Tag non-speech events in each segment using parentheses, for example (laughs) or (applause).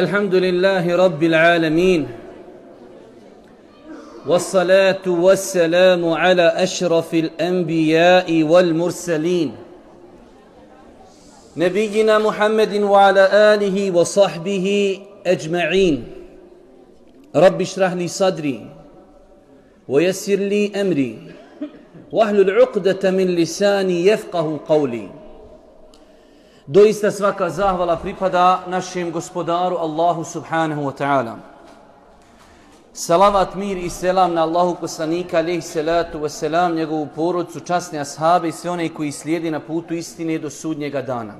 الحمد لله رب العالمين والصلاة والسلام على أشرف الأنبياء والمرسلين نبينا محمد وعلى آله وصحبه أجمعين. رب اشرح لي صدري ويسر لي أمري واحلل عقدة من لساني يفقه قولي. Doista svaka zahvala pripada našem gospodaru Allahu subhanahu wa ta'ala. Salavat, mir i selam na Allahu poslanika, alaihi salatu wa selam, njegovu porodcu, časne ashabe i sve one koji slijedi na putu istine do sudnjega dana.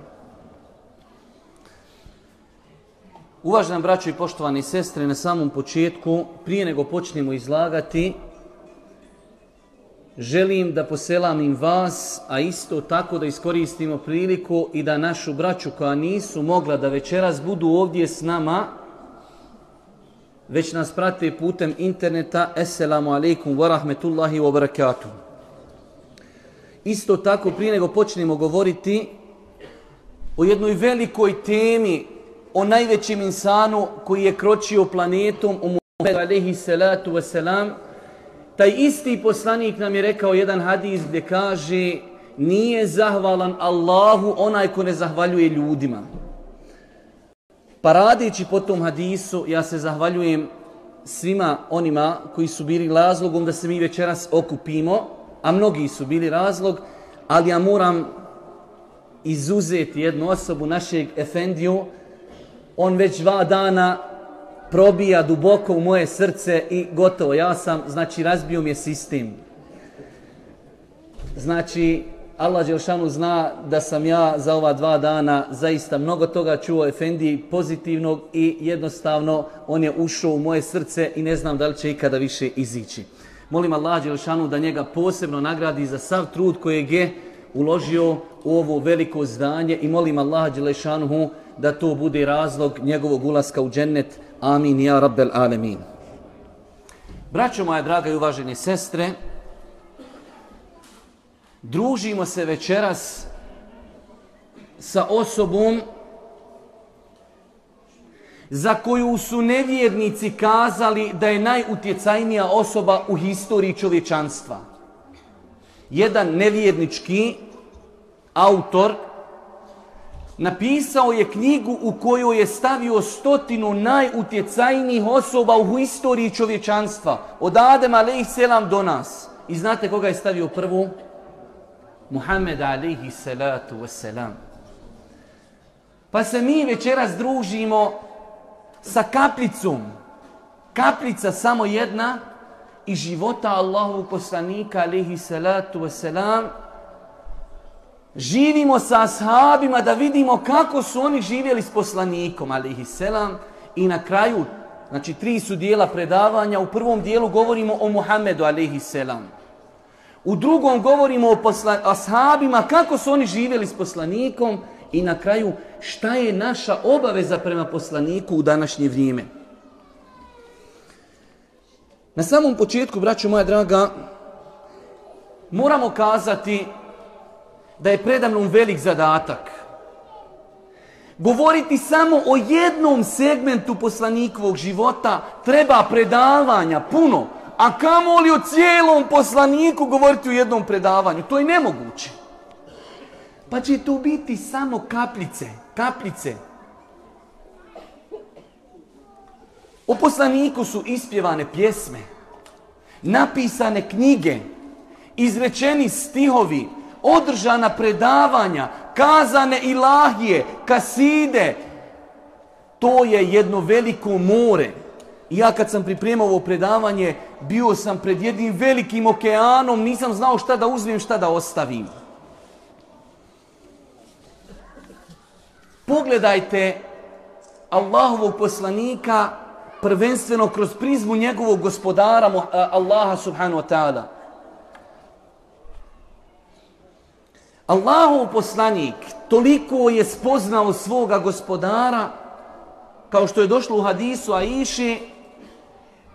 Uvažena braćo i poštovani sestre, na samom početku, prije nego počnemo izlagati, želim da poselamim vas, a isto tako da iskoristimo priliku i da našu braću koja nisu mogla da večeras budu ovdje s nama, već nas prate putem interneta. Esselamu alaikum wa rahmetullahi wa barakatuh. Isto tako, prije nego počnemo govoriti o jednoj velikoj temi, o najvećem insanu koji je kročio planetom, o Muhammedu alaihi salatu wa salam, taj isti poslanik nam je rekao jedan hadis gdje kaže nije zahvalan Allahu onaj ko ne zahvaljuje ljudima. Pa radeći po tom hadisu, ja se zahvaljujem svima onima koji su bili razlogom da se mi večeras okupimo, a mnogi su bili razlog, ali ja moram izuzeti jednu osobu našeg Efendiju. On već dva dana probija duboko u moje srce i gotovo. Ja sam, znači, razbio mi je sistem. Znači, Allah Đelšanu zna da sam ja za ova dva dana zaista mnogo toga čuo Efendi pozitivnog i jednostavno on je ušao u moje srce i ne znam da li će ikada više izići. Molim Allah Đelšanu da njega posebno nagradi za sav trud kojeg je uložio u ovo veliko zdanje i molim Allah Đelešanu da to bude razlog njegovog ulaska u džennet. Amin, ja rabbel alemin. Braćo moja draga i uvažene sestre, družimo se večeras sa osobom za koju su nevjernici kazali da je najutjecajnija osoba u historiji čovječanstva. Jedan nevjernički autor napisao je knjigu u kojoj je stavio stotinu najutjecajnijih osoba u historiji čovječanstva. Od Adema a.s. do nas. I znate koga je stavio prvu? Muhammed a.s. Pa se mi večeras družimo sa kaplicom. Kaplica samo jedna i života Allahu poslanika a.s. Živimo sa ashabima da vidimo kako su oni živjeli s poslanikom, alihi selam. I na kraju, znači tri su dijela predavanja, u prvom dijelu govorimo o Muhammedu, alihi selam. U drugom govorimo o posla, ashabima, kako su oni živjeli s poslanikom. I na kraju, šta je naša obaveza prema poslaniku u današnje vrijeme. Na samom početku, braćo moja draga, moramo kazati da je predamnom velik zadatak. Govoriti samo o jednom segmentu poslanikovog života treba predavanja puno, a kamo li o cijelom poslaniku govoriti u jednom predavanju? To je nemoguće. Pa će to biti samo kaplice, kaplice. O poslaniku su ispjevane pjesme, napisane knjige, izrečeni stihovi, održana predavanja, kazane ilahije, kaside. To je jedno veliko more. I ja kad sam pripremao ovo predavanje, bio sam pred jednim velikim okeanom, nisam znao šta da uzmem, šta da ostavim. Pogledajte Allahovog poslanika prvenstveno kroz prizmu njegovog gospodara Allaha subhanahu wa ta'ala. Allahov poslanik toliko je spoznao svoga gospodara, kao što je došlo u hadisu Aiši,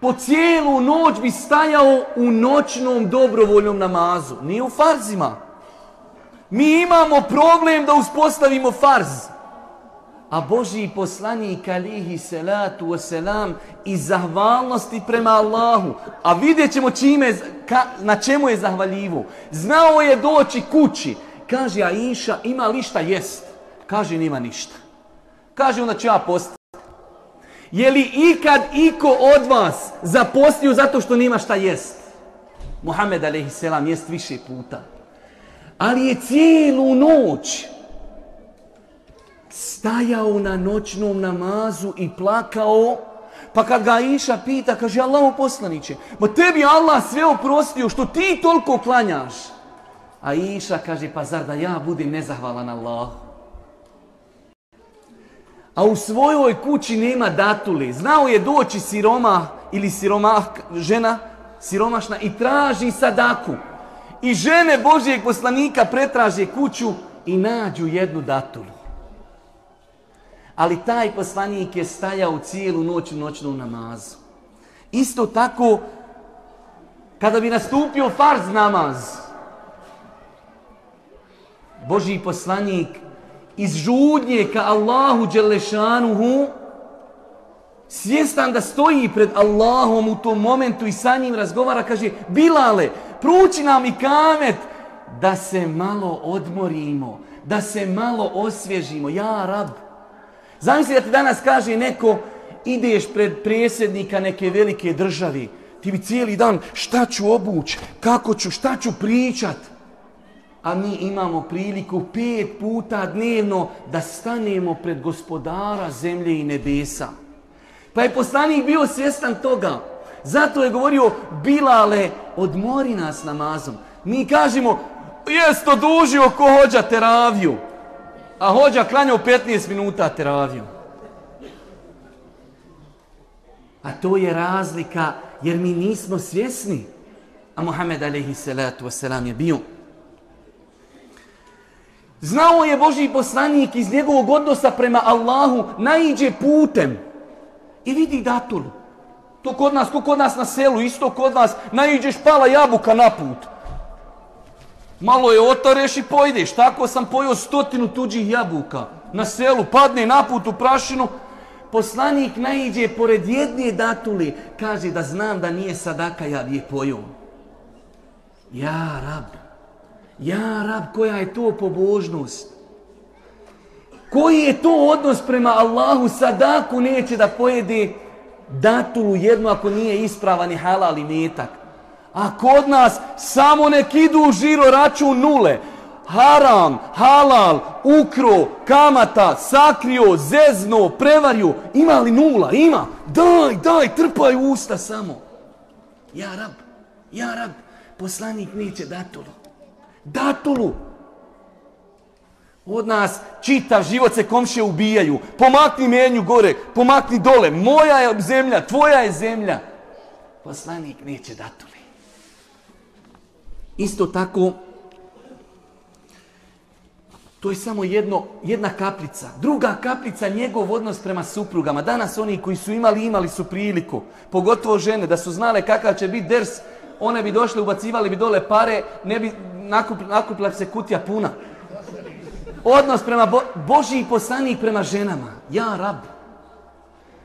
po cijelu noć bi stajao u noćnom dobrovoljnom namazu. Nije u farzima. Mi imamo problem da uspostavimo farz. a Božji poslanik alihi salatu wasalam i zahvalnosti prema Allahu. A vidjet ćemo čime, ka, na čemu je zahvaljivo. Znao je doći kući. Kaže Aisha, ima li šta jest? Kaže, nima ništa. Kaže, onda ću ja postati. Je li ikad iko od vas zapostio zato što nima šta jest? Muhammed a.s. jest više puta. Ali je cijelu noć stajao na noćnom namazu i plakao, pa kad ga Iša pita, kaže Allahu poslaniće, ma tebi Allah sve oprostio što ti toliko klanjaš. A Iša kaže, pa zar da ja budem nezahvalan Allah? A u svojoj kući nema datuli. Znao je doći siroma ili siroma žena, siromašna i traži sadaku. I žene Božijeg poslanika pretraže kuću i nađu jednu datulu. Ali taj poslanik je stajao cijelu noć u noćnom namazu. Isto tako, kada bi nastupio farz namaz, Božji poslanik iz žudnje ka Allahu Đelešanuhu, svjestan da stoji pred Allahom u tom momentu i sa njim razgovara, kaže, Bilale, pruči nam i kamet da se malo odmorimo, da se malo osvježimo. Ja, rab, Zamisli da ti danas kaže neko, ideš pred prijesednika neke velike državi, ti bi cijeli dan šta ću obući, kako ću, šta ću pričat. A mi imamo priliku pet puta dnevno da stanemo pred gospodara zemlje i nebesa. Pa je poslanik bio svjestan toga. Zato je govorio, Bilale, odmori nas namazom. Mi kažemo, jest odužio ko hođa teraviju a hođa klanjao 15 minuta teraviju. A to je razlika jer mi nismo svjesni. A Muhammed alaihi salatu je bio. Znao je Boži poslanik iz njegovog odnosa prema Allahu naiđe putem i vidi datulu. To kod nas, to kod nas na selu, isto kod vas, naiđeš pala jabuka na put. Malo je otareš i pojdeš. Tako sam pojio stotinu tuđih jabuka. Na selu padne naput u prašinu. Poslanik naiđe pored jedne datuli. Kaže da znam da nije sadaka, ja je pojio. Ja, rab. Ja, rab, koja je to pobožnost? Koji je to odnos prema Allahu? Sadaku neće da pojede datulu jednu ako nije ispravan i halal i metak. A kod nas samo nek idu u žiro račun nule. Haram, halal, ukro, kamata, sakrio, zezno, prevario. Ima li nula? Ima. Daj, daj, trpaj usta samo. Ja rab, ja rab, poslanik neće datulu. Datulu. Od nas čitav život se komšije ubijaju. Pomakni menju gore, pomakni dole. Moja je zemlja, tvoja je zemlja. Poslanik neće datuli. Isto tako, to je samo jedno, jedna kaplica. Druga kaplica, njegov odnos prema suprugama. Danas oni koji su imali, imali su priliku, pogotovo žene, da su znale kakav će biti ders, one bi došle, ubacivali bi dole pare, ne bi nakup, nakupila se kutija puna. Odnos prema Bo, Božiji poslanik prema ženama. Ja, rab.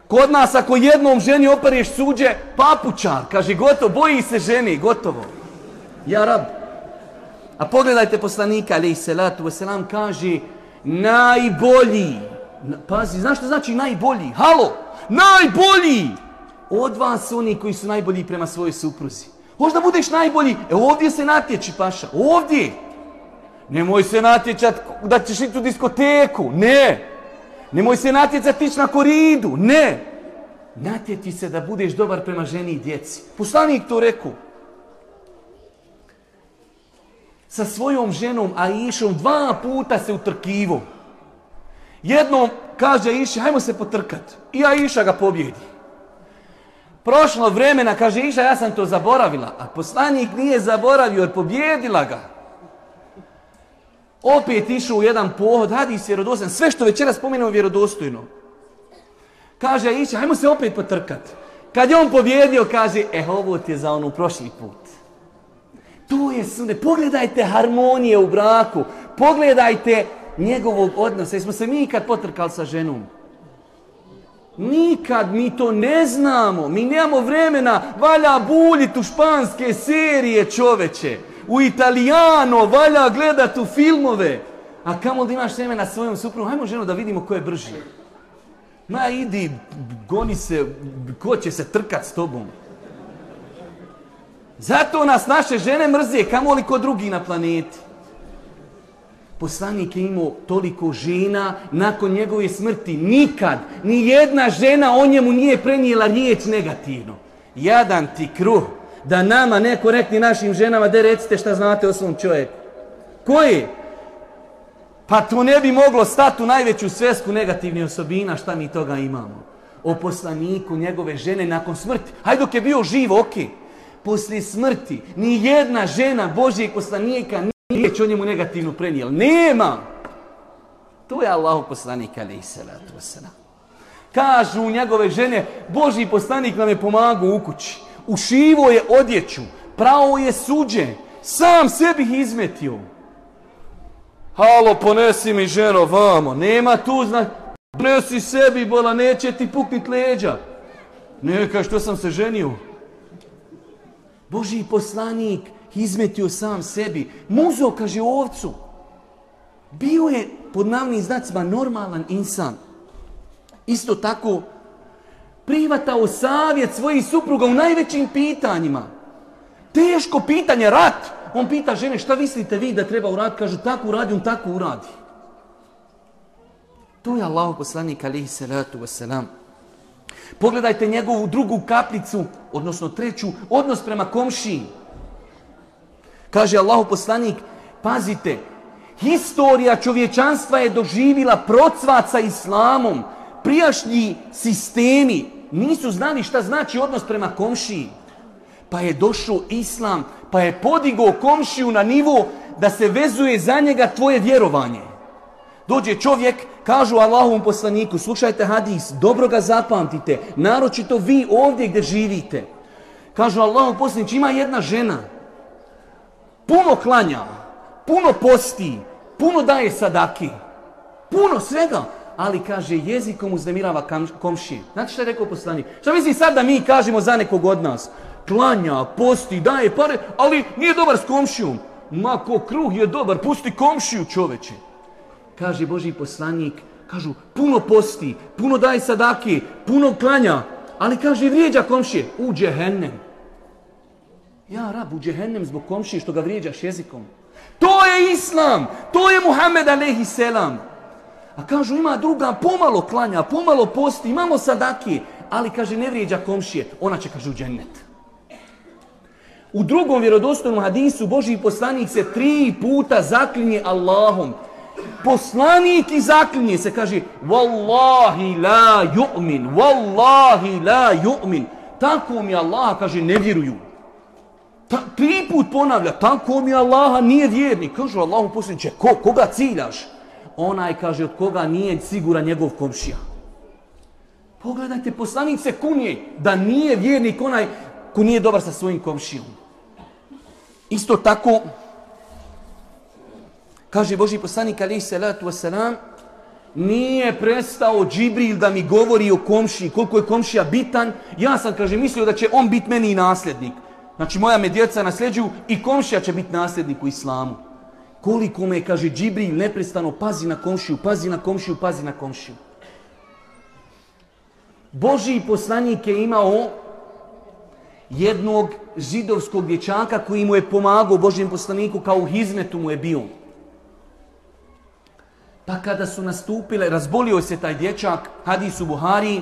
Kod nas ako jednom ženi opereš suđe, papučar, kaže gotovo, boji se ženi, gotovo. Ja rab. A pogledajte poslanika, ali salatu wasalam, kaže najbolji. Pazi, znaš što znači najbolji? Halo, najbolji od vas su oni koji su najbolji prema svojoj supruzi. Možda budeš najbolji. E ovdje se natječi, paša. Ovdje. Nemoj se natječat da ćeš ići u diskoteku. Ne. Nemoj se natjecati ići na koridu. Ne. Natjeti se da budeš dobar prema ženi i djeci. Poslanik to rekao. sa svojom ženom Aishom dva puta se utrkivo. Jednom kaže Aisha, hajmo se potrkat. I Aisha ga pobjedi. Prošlo vremena, kaže Iša, ja sam to zaboravila. A poslanik nije zaboravio jer pobjedila ga. Opet išao u jedan pohod, hadis vjerodostojno. Sve što večera spomenuo vjerodostojno. Kaže Iša, hajmo se opet potrkat. Kad je on pobjedio, kaže, e, ovo ti je za onu prošli put. To je sunet. Pogledajte harmonije u braku. Pogledajte njegovog odnosa. Jesmo se mi ikad potrkali sa ženom? Nikad mi to ne znamo. Mi nemamo vremena. Valja buljiti u španske serije čoveče. U italijano valja gledati u filmove. A kamo da imaš vremena svojom suprugom? Hajmo ženo da vidimo ko je brži. Ma idi, goni se, ko će se trkat s tobom. Zato nas naše žene mrze, kamo li ko drugi na planeti. Poslanik je imao toliko žena nakon njegove smrti. Nikad, ni jedna žena o njemu nije prenijela riječ negativno. Jadan ti kruh. Da nama neko rekli našim ženama, da recite šta znate o svom čovjeku. Koji? Pa to ne bi moglo stati u najveću svesku negativnih osobina šta mi toga imamo. O poslaniku, njegove žene nakon smrti. Hajde dok je bio živ, ok. Poslije smrti, ni jedna žena Božijeg poslanika riječ o njemu negativnu prenijela. Nema! To je Allah poslanik, alaih salatu wasalam. Kažu njegove žene, Boži poslanik nam je pomagao u kući. Ušivo je odjeću, pravo je suđe, sam sebi izmetio. Halo, ponesi mi ženo vamo, nema tu zna... Ponesi sebi, bola, neće ti puknit leđa. Neka, što sam se ženio. Boži poslanik, izmetio sam sebi. Muzo, kaže ovcu. Bio je pod navnim znacima normalan insan. Isto tako privatao savjet svojih supruga u najvećim pitanjima. Teško pitanje, rat. On pita žene šta mislite vi da treba uraditi? Kažu tako uradi, on tako uradi. To je Allah poslanik alihi salatu wasalam. Pogledajte njegovu drugu kaplicu, odnosno treću, odnos prema komšiji. Kaže Allahu poslanik, pazite, historija čovječanstva je doživila procvat sa islamom. Prijašnji sistemi nisu znali šta znači odnos prema komšiji. Pa je došao islam, pa je podigao komšiju na nivo da se vezuje za njega tvoje vjerovanje. Dođe čovjek, kažu Allahovom poslaniku, slušajte hadis, dobro ga zapamtite, naročito vi ovdje gdje živite. Kažu Allahom poslaniku, ima jedna žena, puno klanja, puno posti, puno daje sadaki, puno svega, ali kaže jezikom uznemirava komšije. Znate što je rekao poslanik? Što misli sad da mi kažemo za nekog od nas? Klanja, posti, daje pare, ali nije dobar s komšijom. Ma ko kruh je dobar, pusti komšiju čoveče. Kaže Boži poslanik, kažu puno posti, puno daje sadaki, puno klanja, ali kaže vrijeđa komšije, u džehennem. Ja rab u džehennem zbog komšije što ga vrijeđaš jezikom. To je islam, to je Muhammed alaihi selam. A kažu ima druga, pomalo klanja, pomalo posti, imamo sadaki, ali kaže ne vrijeđa komšije, ona će kaže u džennet. U drugom vjerodostojnom hadisu Božji poslanik se tri puta zaklinje Allahom. Poslanik i zaklinje se kaže Wallahi la yu'min, Wallahi la yu'min. Tako mi Allah kaže ne vjeruju. Ta, tri put ponavlja, tako mi Allaha nije vjernik. Kažu Allahu posljedniče, ko, koga ciljaš? Onaj kaže od koga nije siguran njegov komšija. Pogledajte, poslanik se kunije da nije vjernik onaj ko nije dobar sa svojim komšijom. Isto tako, kaže Boži poslanik alaih salatu wasalam, nije prestao Džibril da mi govori o komšiji, koliko je komšija bitan. Ja sam, kaže, mislio da će on biti meni nasljednik. Znači moja me djeca nasljeđuju i komšija će biti nasljednik u islamu. Koliko me, kaže Džibril, neprestano pazi na komšiju, pazi na komšiju, pazi na komšiju. Boži poslanik je imao jednog židovskog dječaka koji mu je pomagao Božijem poslaniku kao u hizmetu mu je bio. Pa kada su nastupile, razbolio se taj dječak, hadis u Buhari,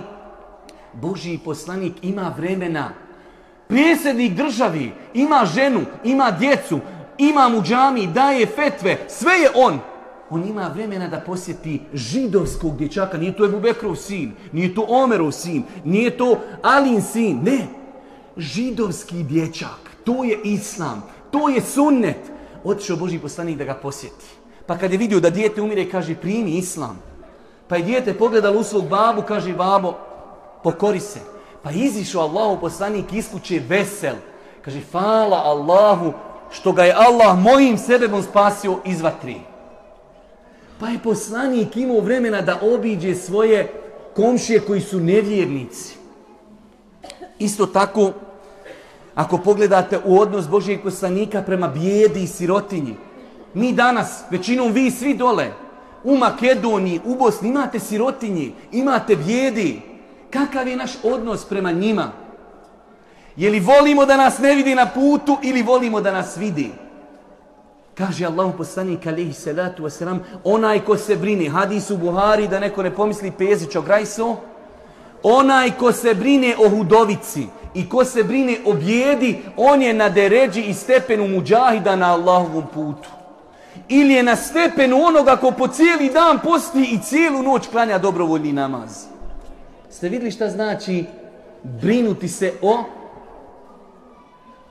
Božiji poslanik ima vremena Prijesednik državi ima ženu, ima djecu, ima mu džami, daje fetve, sve je on. On ima vremena da posjeti židovskog dječaka. Nije to Ebu Bekrov sin, nije to Omerov sin, nije to Alin sin. Ne, židovski dječak. To je islam, to je sunnet. Otišao Boži poslanik da ga posjeti. Pa kad je vidio da dijete umire, kaže primi islam. Pa je dijete pogledalo u svog babu, kaže babo, pokori se. Pa izišao Allahu poslanik iskuće vesel. Kaže, hvala Allahu što ga je Allah mojim sebebom spasio iz vatri. Pa je poslanik imao vremena da obiđe svoje komšije koji su nevjernici. Isto tako, ako pogledate u odnos Božijeg poslanika prema bijedi i sirotinji, mi danas, većinom vi svi dole, u Makedoniji, u Bosni, imate sirotinji, imate bijedi. Kakav je naš odnos prema njima? Je li volimo da nas ne vidi na putu ili volimo da nas vidi? Kaže Allahu poslanik alaihi salatu wasalam, onaj ko se brine, hadis u Buhari, da neko ne pomisli Pezić o Grajso, onaj ko se brine o hudovici i ko se brine o bijedi, on je na deređi i stepenu muđahida na Allahovom putu. Ili je na stepenu onoga ko po cijeli dan posti i cijelu noć klanja dobrovoljni namaz. Ste vidjeli šta znači brinuti se o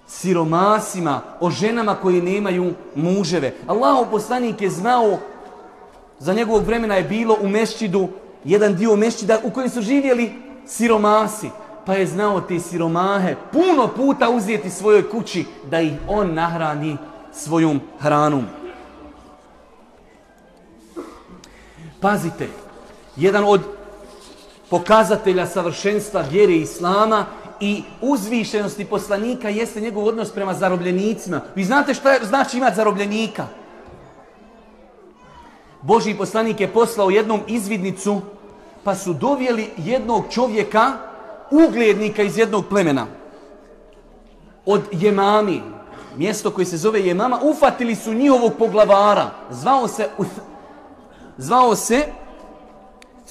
siromasima, o ženama koje nemaju muževe. Allahov poslanik je znao, za njegovog vremena je bilo u mešćidu, jedan dio mešćida u kojem su živjeli siromasi. Pa je znao te siromahe puno puta uzeti svojoj kući da ih on nahrani svojom hranom. Pazite, jedan od pokazatelja savršenstva vjere Islama i uzvišenosti poslanika jeste njegov odnos prema zarobljenicima. Vi znate šta znači imati zarobljenika? Božji poslanik je poslao jednom izvidnicu, pa su dovijeli jednog čovjeka, uglednika iz jednog plemena. Od Jemami, mjesto koje se zove Jemama, ufatili su njihovog poglavara. Zvao se, zvao se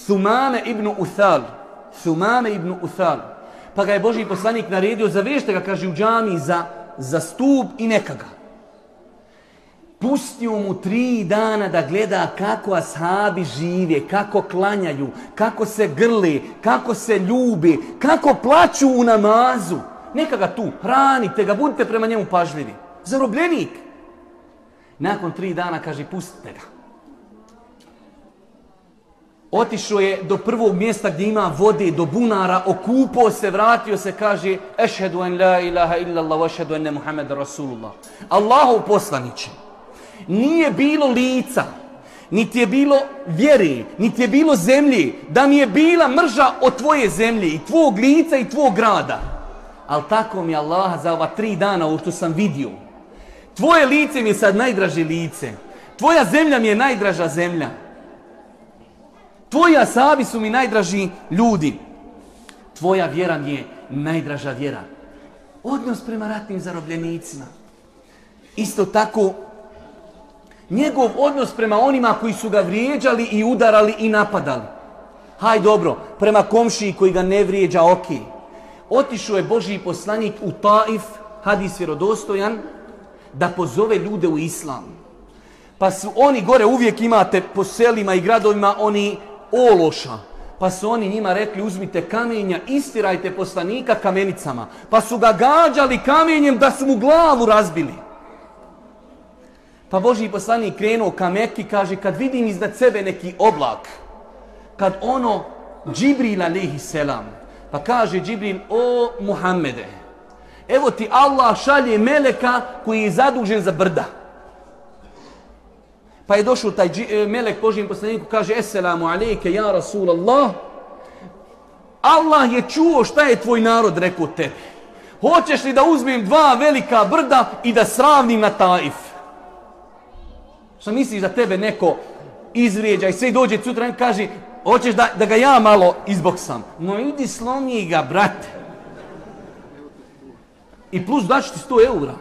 Thumame ibn Uthal. Thumame ibn Uthal. Pa ga je Boži poslanik naredio, zavežite ga, kaže, u džami za, za stup i neka ga. Pustio mu tri dana da gleda kako ashabi žive, kako klanjaju, kako se grli, kako se ljubi, kako plaću u namazu. Neka ga tu, hranite ga, budite prema njemu pažljivi. Zarobljenik. Nakon tri dana kaže, pustite ga. Otišao je do prvog mjesta gdje ima vode, do bunara, okupao se, vratio se, kaže Ešhedu en la ilaha illallah, ešhedu enne Muhammed Rasulullah. Allahov poslaniće. Nije bilo lica, niti je bilo vjere, niti je bilo zemlje, da mi je bila mrža od tvoje zemlje i tvog lica i tvog grada. Ali tako mi Allah za ova tri dana, ovo što sam vidio. Tvoje lice mi je sad najdraže lice. Tvoja zemlja mi je najdraža zemlja. Tvoji asabi su mi najdraži ljudi. Tvoja vjera mi je najdraža vjera. Odnos prema ratnim zarobljenicima. Isto tako, njegov odnos prema onima koji su ga vrijeđali i udarali i napadali. Haj dobro, prema komšiji koji ga ne vrijeđa, ok. Otišao je Božiji poslanik u Taif, hadis vjerodostojan, da pozove ljude u islam. Pa su oni gore uvijek imate po selima i gradovima oni ološa. Pa su oni njima rekli uzmite kamenja, istirajte poslanika kamenicama. Pa su ga gađali kamenjem da su mu glavu razbili. Pa Boži poslanik krenuo ka Mekki, kaže, kad vidim iznad sebe neki oblak, kad ono, Džibril alaihi selam, pa kaže Džibril, o Muhammede, evo ti Allah šalje meleka koji je zadužen za brda. Pa je došao taj e, melek Božijem poslaniku, kaže, Esselamu alejke, ja Rasulallah, Allah je čuo šta je tvoj narod rekao tebi. Hoćeš li da uzmem dva velika brda i da sravnim na Taif? Šta misliš da tebe neko izvrijeđa i sve dođe sutra i kaže, hoćeš da, da ga ja malo izboksam? No idi slomi ga, brate. I plus daću ti 100 eura.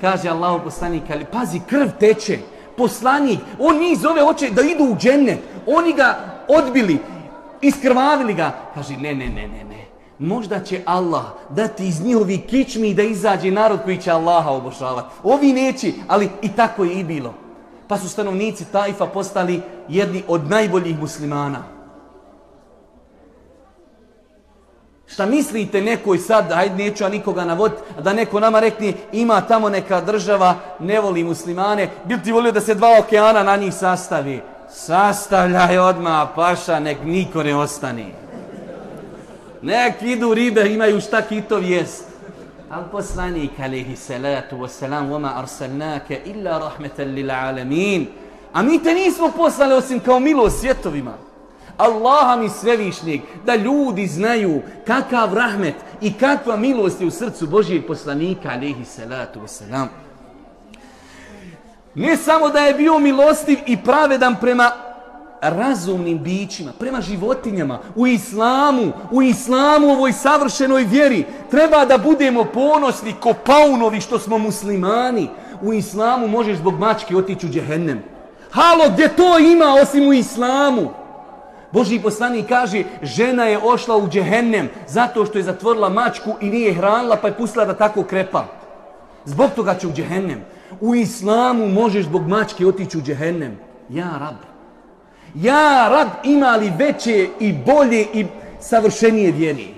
Kaže Allah poslanik, ali pazi, krv teče poslanik, on njih zove, hoće da idu u džennet. Oni ga odbili, iskrvavili ga. Kaže, ne, ne, ne, ne, ne. Možda će Allah dati iz njihovi kičmi da izađe narod koji će Allaha obožavati. Ovi neće, ali i tako je i bilo. Pa su stanovnici Tajfa postali jedni od najboljih muslimana. Šta mislite nekoj sad, hajde neću ja nikoga navoditi, da neko nama rekne ima tamo neka država, ne voli muslimane, bil ti volio da se dva okeana na njih sastavi? Sastavljaj odmah, paša, nek niko ne ostane. Nek idu ribe, imaju šta kitov jest. Al poslanik, alaihi salatu wasalam, vama arsalnake illa rahmetan lil alamin. A mi te nismo poslali osim kao milost svjetovima. Allaha mi svevišnjeg, da ljudi znaju kakav rahmet i kakva milost je u srcu Božijeg poslanika, alaihi salatu wasalam. Ne samo da je bio milostiv i pravedan prema razumnim bićima, prema životinjama, u islamu, u islamu ovoj savršenoj vjeri. Treba da budemo ponosni ko paunovi što smo muslimani. U islamu možeš zbog mačke otići u džehennem. Halo, gdje to ima osim u islamu? Boži poslanik kaže, žena je ošla u džehennem zato što je zatvorila mačku i nije hranila pa je pustila da tako krepa. Zbog toga će u džehennem. U islamu možeš zbog mačke otići u džehennem. Ja rab. Ja rab ima li veće i bolje i savršenije vjeri.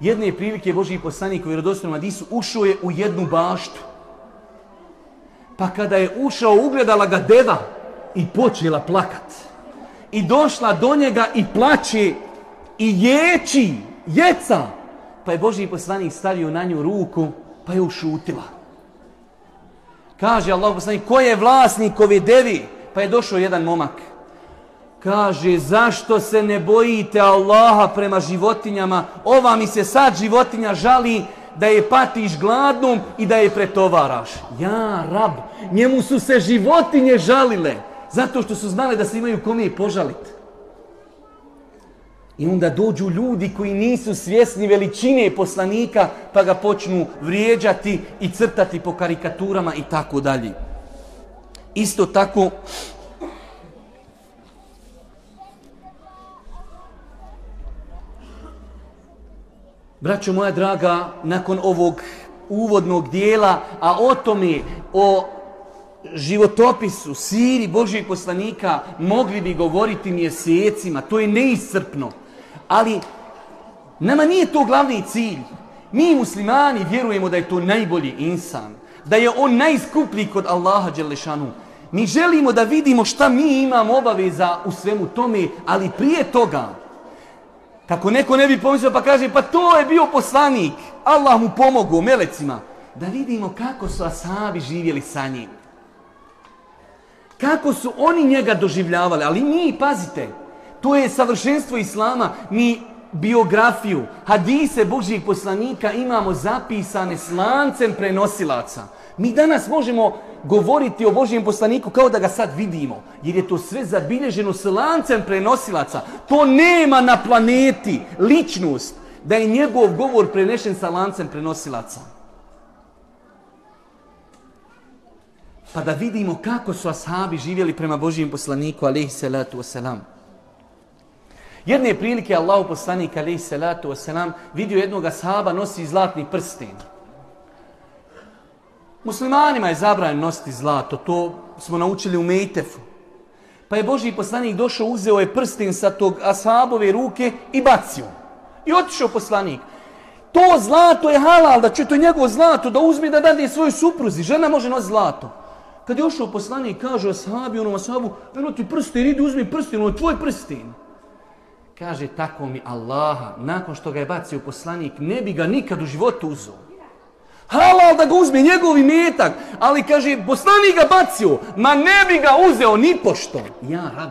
Jedne prilike Boži poslanik u vjerodostojnom Adisu ušao je u jednu baštu. Pa kada je ušao, ugledala ga deva i počela plakat. I došla do njega i plaće i ječi, jeca. Pa je Boži poslanik stavio na nju ruku, pa je ušutila. Kaže Allah poslanik, ko je vlasnik ove devi? Pa je došao jedan momak. Kaže, zašto se ne bojite Allaha prema životinjama? Ova mi se sad životinja žali da je patiš gladnom i da je pretovaraš. Ja, rab, njemu su se životinje žalile. Zato što su znali da se imaju kome i požaliti. I onda dođu ljudi koji nisu svjesni veličine poslanika pa ga počnu vrijeđati i crtati po karikaturama i tako dalje. Isto tako Braćo moja draga, nakon ovog uvodnog dijela, a o tome, o životopisu, siri Božijeg poslanika, mogli bi govoriti mjesecima. To je neiscrpno. Ali nama nije to glavni cilj. Mi muslimani vjerujemo da je to najbolji insan. Da je on najskuplji kod Allaha Đelešanu. Mi želimo da vidimo šta mi imamo obaveza u svemu tome, ali prije toga, kako neko ne bi pomislio pa kaže, pa to je bio poslanik. Allah mu pomogao, melecima. Da vidimo kako su asabi živjeli sa njim. Kako su oni njega doživljavali. Ali mi, pazite, to je savršenstvo Islama. Mi biografiju, hadise Božijeg poslanika imamo zapisane s lancem prenosilaca. Mi danas možemo govoriti o Božijem poslaniku kao da ga sad vidimo. Jer je to sve zabilježeno s lancem prenosilaca. To nema na planeti ličnost da je njegov govor prenešen sa lancem prenosilaca. Pa da vidimo kako su ashabi živjeli prema Božijem poslaniku, alaihi salatu wasalam. Jedne prilike Allahu poslanik, alaihi salatu wasalam, vidio jednog ashaba nosi zlatni prsten. Muslimanima je zabranjeno nositi zlato, to smo naučili u Mejtefu. Pa je Božji poslanik došao, uzeo je prsten sa tog ashabove ruke i bacio. I otišao poslanik. To zlato je halal, da će to njegovo zlato, da uzme da dade svojoj supruzi. Žena može nositi zlato. Kad je ošao poslanik, kaže ashabi onom ashabu, eno ti prsten, idi uzmi prsten, ono je tvoj prsten. Kaže, tako mi Allaha, nakon što ga je bacio poslanik, ne bi ga nikad u životu uzao. Halal da ga uzme njegovi metak, ali kaže, poslanik ga bacio, ma ne bi ga uzeo ni pošto. Ja, rab.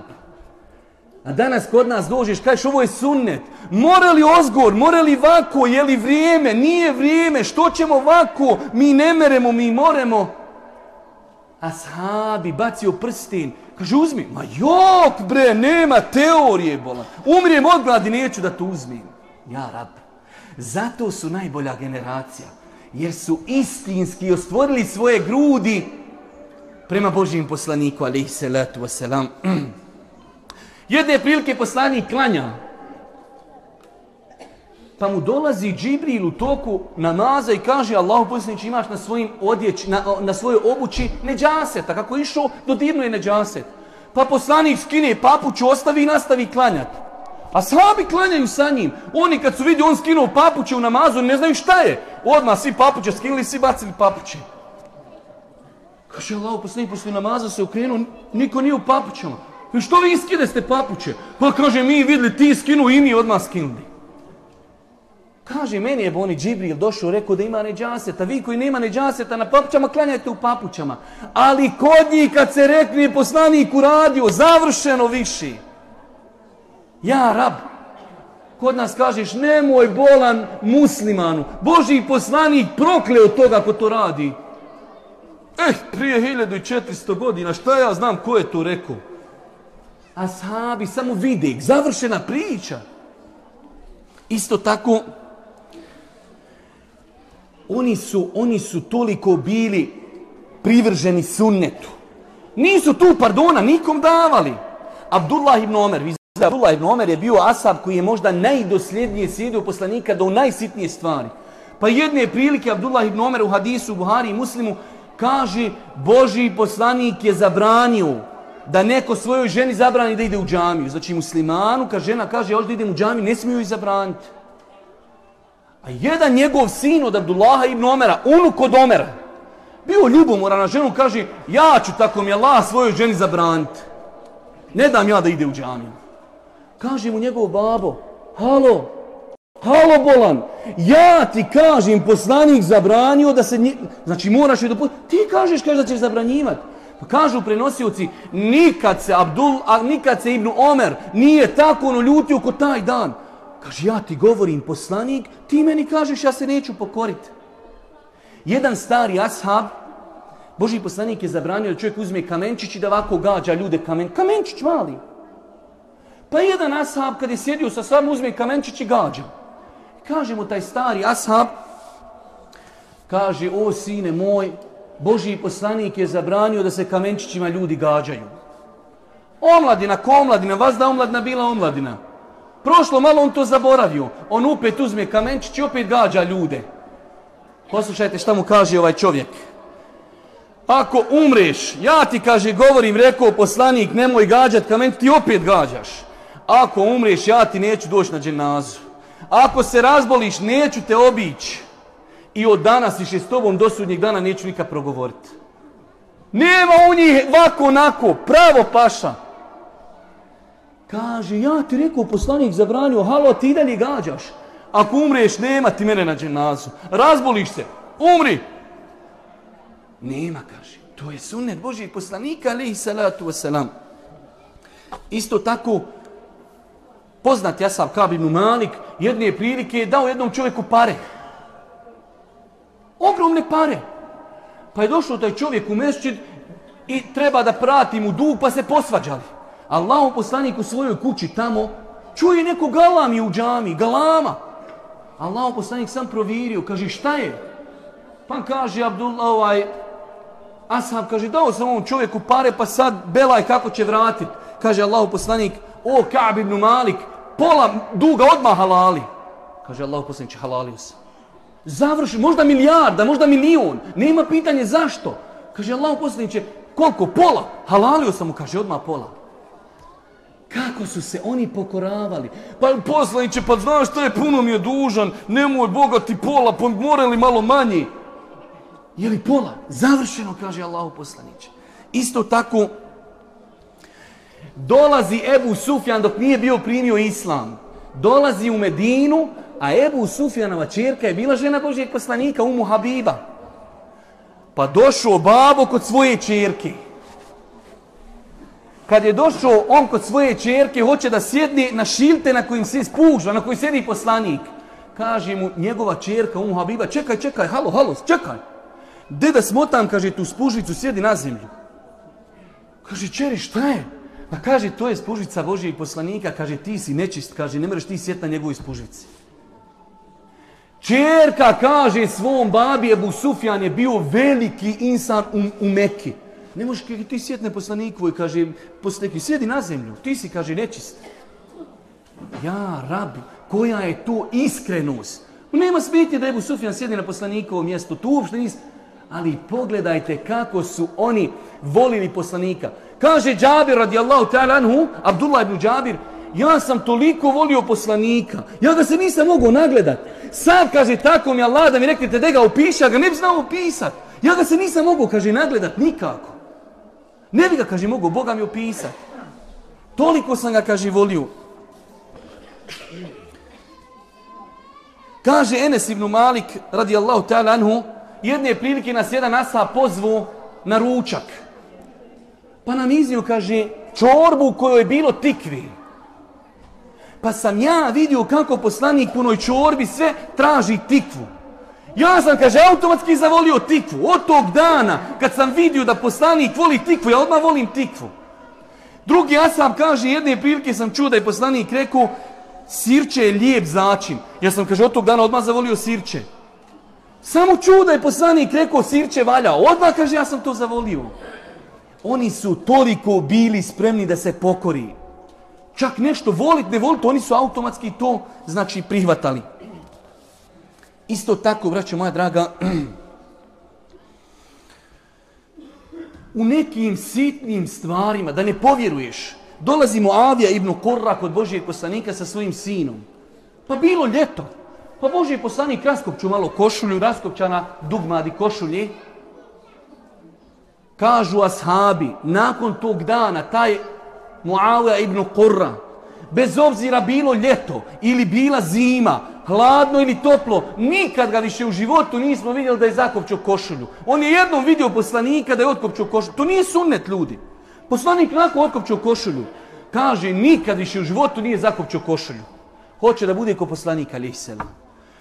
A danas kod nas dođeš, kažeš, ovo je sunnet. More li ozgor, more li vako, je li vrijeme, nije vrijeme, što ćemo vako, mi ne meremo, mi moremo. Ashabi bacio prstin, kaže, uzmi. Ma jok, bre, nema teorije, bola. Umrijem od gladi, neću da to uzmem. Ja, rab. Zato su najbolja generacija jer su istinski ostvorili svoje grudi prema Božijem poslaniku, alaihi salatu wasalam. (clears throat) Jedne prilike poslanik klanja, pa mu dolazi Džibril u toku namaza i kaže Allahu poslanić imaš na svojim odjeć, na, na svojoj obući neđaset, a kako išao dodirnuje neđaset. Pa poslanik skine papuću, ostavi i nastavi klanjati. A sahabi klanjaju sa njim. Oni kad su vidi on skinuo papuće u namazu, ne znaju šta je. Odmah svi papuće skinuli, svi bacili papuće. Kaže Allah, posljednji posle namaza se okrenuo, niko nije u papućama. I što vi skide ste papuće? Pa kaže, mi vidli ti skinu i mi odmah skinuli. Kaže, meni je Boni Džibril došao, rekao da ima neđaseta. Vi koji nema neđaseta na papućama, klanjajte u papućama. Ali kod njih kad se rekne poslanik uradio, završeno viši. Ja, rab, kod nas kažeš, nemoj bolan muslimanu. Boži poslanik prokleo toga ko to radi. Eh, prije 1400 godina, šta ja znam ko je to rekao? A sahabi, samo vidi, završena priča. Isto tako, oni su, oni su toliko bili privrženi sunnetu. Nisu tu pardona nikom davali. Abdullah ibn Omer, vi znate, Abdullah ibn Omer je bio asab koji je možda najdosljednije sjedio poslanika do najsitnije stvari. Pa jedne prilike Abdullah ibn Omer u hadisu, Buhari i Muslimu kaže Boži poslanik je zabranio da neko svojoj ženi zabrani da ide u džamiju. Znači muslimanu, kad žena kaže ja da idem u džamiju, ne smiju joj zabraniti. A jedan njegov sin od Abdullaha ibn Omera, unuk od Omera, bio ljubomoran na ženu, kaže, ja ću tako mi Allah svojoj ženi zabraniti. Ne dam ja da ide u džamiju. Kaže mu njegov babo, halo, halo bolan, ja ti kažem, poslanik zabranio da se, nje... znači moraš joj dopustiti, ti kažeš, kaže da ćeš zabranjivati. Pa kažu prenosioci, nikad se Abdul, a nikad se Ibn Omer nije tako ono ljutio kod taj dan. Kaže, ja ti govorim poslanik, ti meni kažeš, ja se neću pokoriti. Jedan stari ashab, Boži poslanik je zabranio da čovjek uzme kamenčić i da ovako gađa ljude kamen. Kamenčić mali. Pa jedan ashab kad je sjedio sa svom uzme kamenčić i gađa. Kaže mu taj stari ashab, kaže, o sine moj, Boži poslanik je zabranio da se kamenčićima ljudi gađaju. Omladina, ko omladina, vas da omladina bila omladina. Prošlo malo on to zaboravio. On opet uzme kamenčić i opet gađa ljude. Poslušajte šta mu kaže ovaj čovjek. Ako umreš, ja ti kaže, govorim, rekao poslanik, nemoj gađat kamenčić, ti opet gađaš. Ako umreš, ja ti neću doći na dženazu. Ako se razboliš, neću te obići. I od danas više s tobom do sudnjeg dana neću nikad progovoriti. Nema u njih ovako onako, pravo paša. Kaže, ja ti rekao poslanik zabranio, halo, ti dalje gađaš. Ako umreš, nema ti mene na dženazu. Razboliš se, umri. Nema, kaže. To je sunnet Božih poslanika, alihi salatu wasalam. Isto tako, poznat ja sam Kabinu Malik, jedne prilike je dao jednom čovjeku pare. Ogromne pare. Pa je došao taj čovjek u mesčid i treba da prati mu dug, pa se posvađali. Allahom poslanik u svojoj kući tamo čuje neko galami u džami, galama. Allahom poslanik sam provirio, kaže šta je? Pa kaže Abdullah ovaj, Ashab kaže dao sam ovom čovjeku pare pa sad belaj kako će vratiti. Kaže Allahom poslanik, o Ka'b ibn Malik, pola duga odmah halali. Kaže Allahom poslanik, halalio sam. Završi, možda milijarda, možda milion. Nema pitanje zašto. Kaže Allahom poslanik, koliko? Pola. Halalio sam mu, kaže odmah pola. Kako su se oni pokoravali? Pa poslaniće, pa znaš što je, puno mi je dužan, nemoj Boga ti pola, pa morali malo manji. Je li pola? Završeno, kaže Allahu poslaniće. Isto tako, dolazi Ebu Sufjan dok nije bio primio islam. Dolazi u Medinu, a Ebu Sufjanova čerka je bila žena Božijeg poslanika, Umu Habiba. Pa došao babo kod svoje čerke kad je došao on kod svoje čerke, hoće da sjedne na šilte na kojim se spuža, na kojim sjedi poslanik. Kaže mu njegova čerka, umu Habiba, čekaj, čekaj, halo, halo, čekaj. De da smotam, kaže, tu spužicu sjedi na zemlju. Kaže, čeri, šta je? Pa kaže, to je spužica Božijeg poslanika, kaže, ti si nečist, kaže, ne mreš ti sjeti na njegovoj spužici. Čerka kaže svom babi Ebu Sufjan je bio veliki insan u, u Mekke. Ne možeš ti sjetne poslanikvoj, kaže, poslanik, sjedi na zemlju, ti si, kaže, nečist. Ja, rabi, koja je to iskrenost? Nema smetnje da Ebu Sufjan sjedi na poslanikovom mjestu, tu uopšte nis... Ali pogledajte kako su oni volili poslanika. Kaže Džabir radijallahu ta'ala anhu, Abdullah ibn Džabir, ja sam toliko volio poslanika, ja ga se nisam mogao nagledat. Sad, kaže, tako mi Allah da mi reknete da ga opiše, ja ga ne bi znao opisat. Ja ga se nisam mogao, kaže, nagledat nikako. Ne bi ga, kaže, mogu Boga mi opisati. Toliko sam ga, kaže, volio. Kaže Enes ibn Malik, radijallahu ta'ala anhu, jedne prilike nas jedan asa pozvu na ručak. Pa nam iznio, kaže, čorbu u kojoj je bilo tikvi. Pa sam ja vidio kako poslanik punoj čorbi sve traži tikvu. Ja sam, kaže, automatski zavolio tikvu. Od tog dana, kad sam vidio da poslanik voli tikvu, ja odmah volim tikvu. Drugi asab kaže, jedne prilike sam čuo da je poslanik rekao, sirće je lijep začin. Ja sam, kaže, od tog dana odmah zavolio sirće. Samo čuo da je poslanik rekao, sirće valja. Odmah, kaže, ja sam to zavolio. Oni su toliko bili spremni da se pokori. Čak nešto volit, ne volit, oni su automatski to, znači, prihvatali. Isto tako, braćo moja draga, u nekim sitnim stvarima, da ne povjeruješ, dolazimo Avija ibn Korra kod Božijeg poslanika sa svojim sinom. Pa bilo ljeto. Pa Božiji poslanik raskopću malo košulju, raskopćana dugmadi košulji. Kažu ashabi, nakon tog dana, taj Muavija ibn Korra, bez obzira bilo ljeto ili bila zima, hladno ili toplo, nikad ga više u životu nismo vidjeli da je zakopčio košulju. On je jednom vidio poslanika da je otkopčio košulju. To nije sunnet ljudi. Poslanik nakon otkopčio košulju. Kaže, nikad više u životu nije zakopčio košulju. Hoće da bude ko poslanika, alaih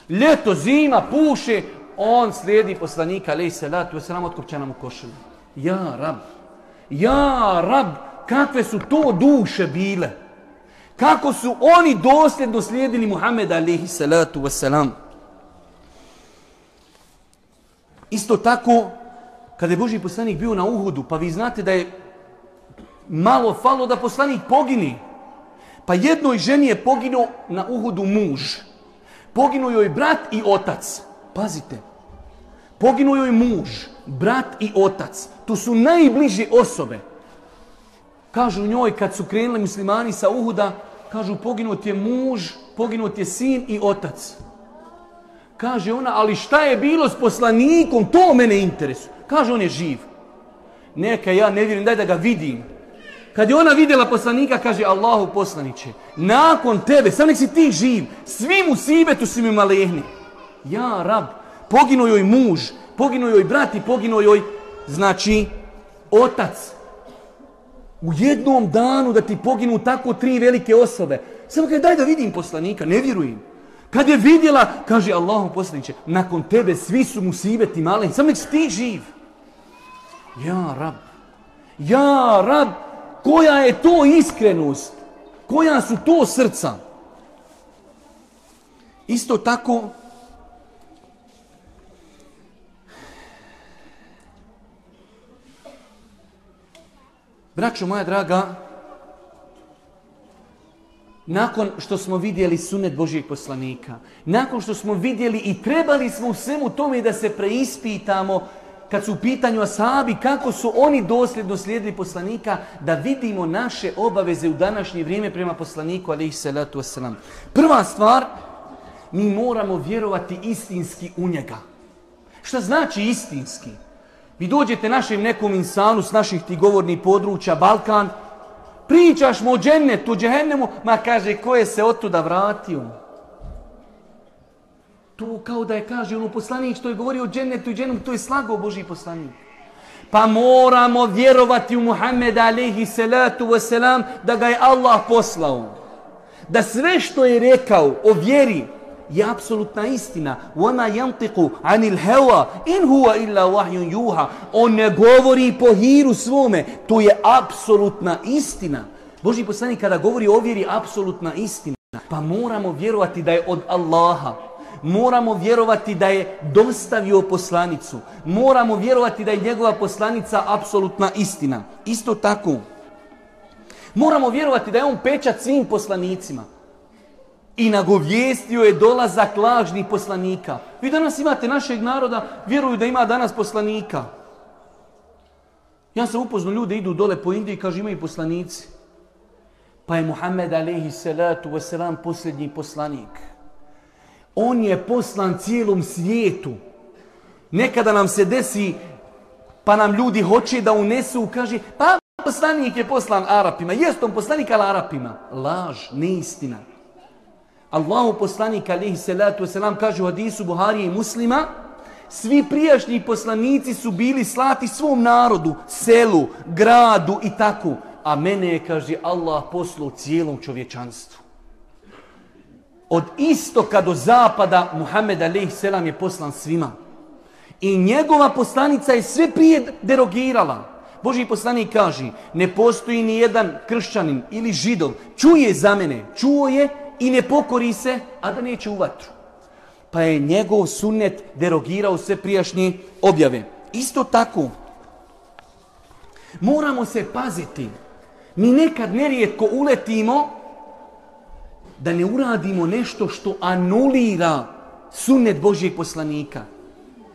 Ljeto, zima, puše, on slijedi poslanika, alaih salatu wasalam, otkopča nam u košulju. Ja, rab. Ja, rab, kakve su to duše bile. Kako su oni dosljedno slijedili Muhammeda alihi salatu wasalam. Isto tako, kada je Boži poslanik bio na Uhudu, pa vi znate da je malo falo da poslanik pogini. Pa jednoj ženi je poginuo na Uhudu muž. Poginuo joj brat i otac. Pazite. Poginuo joj muž, brat i otac. To su najbliže osobe. Kažu njoj kad su krenuli muslimani sa Uhuda, kažu poginut je muž, poginut je sin i otac. Kaže ona, ali šta je bilo s poslanikom, to mene interesuje. Kaže, on je živ. Neka ja ne vjerujem, daj da ga vidim. Kad je ona vidjela poslanika, kaže Allahu poslaniće, nakon tebe, sam nek si ti živ, svi mu sibetu si mi malehni. Ja, rab, poginuo joj muž, poginuo joj brat i poginuo joj, znači, otac u jednom danu da ti poginu tako tri velike osobe. Samo kaže, daj da vidim poslanika, ne vjerujem. Kad je vidjela, kaže Allahom poslaniće, nakon tebe svi su mu siveti mali, samo nek ti živ. Ja, rab, ja, rab, koja je to iskrenost? Koja su to srca? Isto tako, Braćo moja draga, nakon što smo vidjeli sunet Božijeg poslanika, nakon što smo vidjeli i trebali smo u svemu tome da se preispitamo kad su u pitanju asabi, kako su oni dosljedno slijedili poslanika, da vidimo naše obaveze u današnje vrijeme prema poslaniku, alaihi salatu wasalam. Prva stvar, mi moramo vjerovati istinski u njega. Šta znači istinski? Vi dođete našem nekom insanu s naših ti govornih područja, Balkan, pričaš mu o džennetu, džehennemu, ma kaže, ko je se otuda vratio? To kao da je, kaže, ono poslanik što je govorio o džennetu i džennemu, to je slago Boži poslanik. Pa moramo vjerovati u Muhammeda alaihi salatu wasalam da ga je Allah poslao. Da sve što je rekao o vjeri, je apsolutna istina. Ona jantiku anil heva in huwa illa vahyun juha. On ne govori po hiru svome. To je apsolutna istina. Boži poslanik kada govori o vjeri apsolutna istina. Pa moramo vjerovati da je od Allaha. Moramo vjerovati da je dostavio poslanicu. Moramo vjerovati da je njegova poslanica apsolutna istina. Isto tako, moramo vjerovati da je on pečat svim poslanicima i nagovijestio je dolazak lažnih poslanika. Vi danas imate našeg naroda, vjeruju da ima danas poslanika. Ja sam upoznao ljude, idu dole po Indiji i kažu imaju poslanici. Pa je Muhammed alaihi salatu wasalam posljednji poslanik. On je poslan cijelom svijetu. Nekada nam se desi, pa nam ljudi hoće da unesu, kaže, pa poslanik je poslan Arapima. Jest on poslanik, ali Arapima. Laž, neistina. Allahu poslanik alihi salatu wasalam kaže u hadisu Buharije i muslima, svi prijašnji poslanici su bili slati svom narodu, selu, gradu i tako. A mene je, kaže Allah, poslao cijelom čovječanstvu. Od istoka do zapada Muhammed a.s. je poslan svima. I njegova poslanica je sve prije derogirala. Boži poslanik kaže, ne postoji ni jedan kršćanin ili židov, čuje za mene, čuo je i ne pokori se, a da neće u vatru. Pa je njegov sunnet derogirao sve prijašnje objave. Isto tako, moramo se paziti. Mi nekad nerijetko uletimo da ne uradimo nešto što anulira sunnet Božijeg poslanika.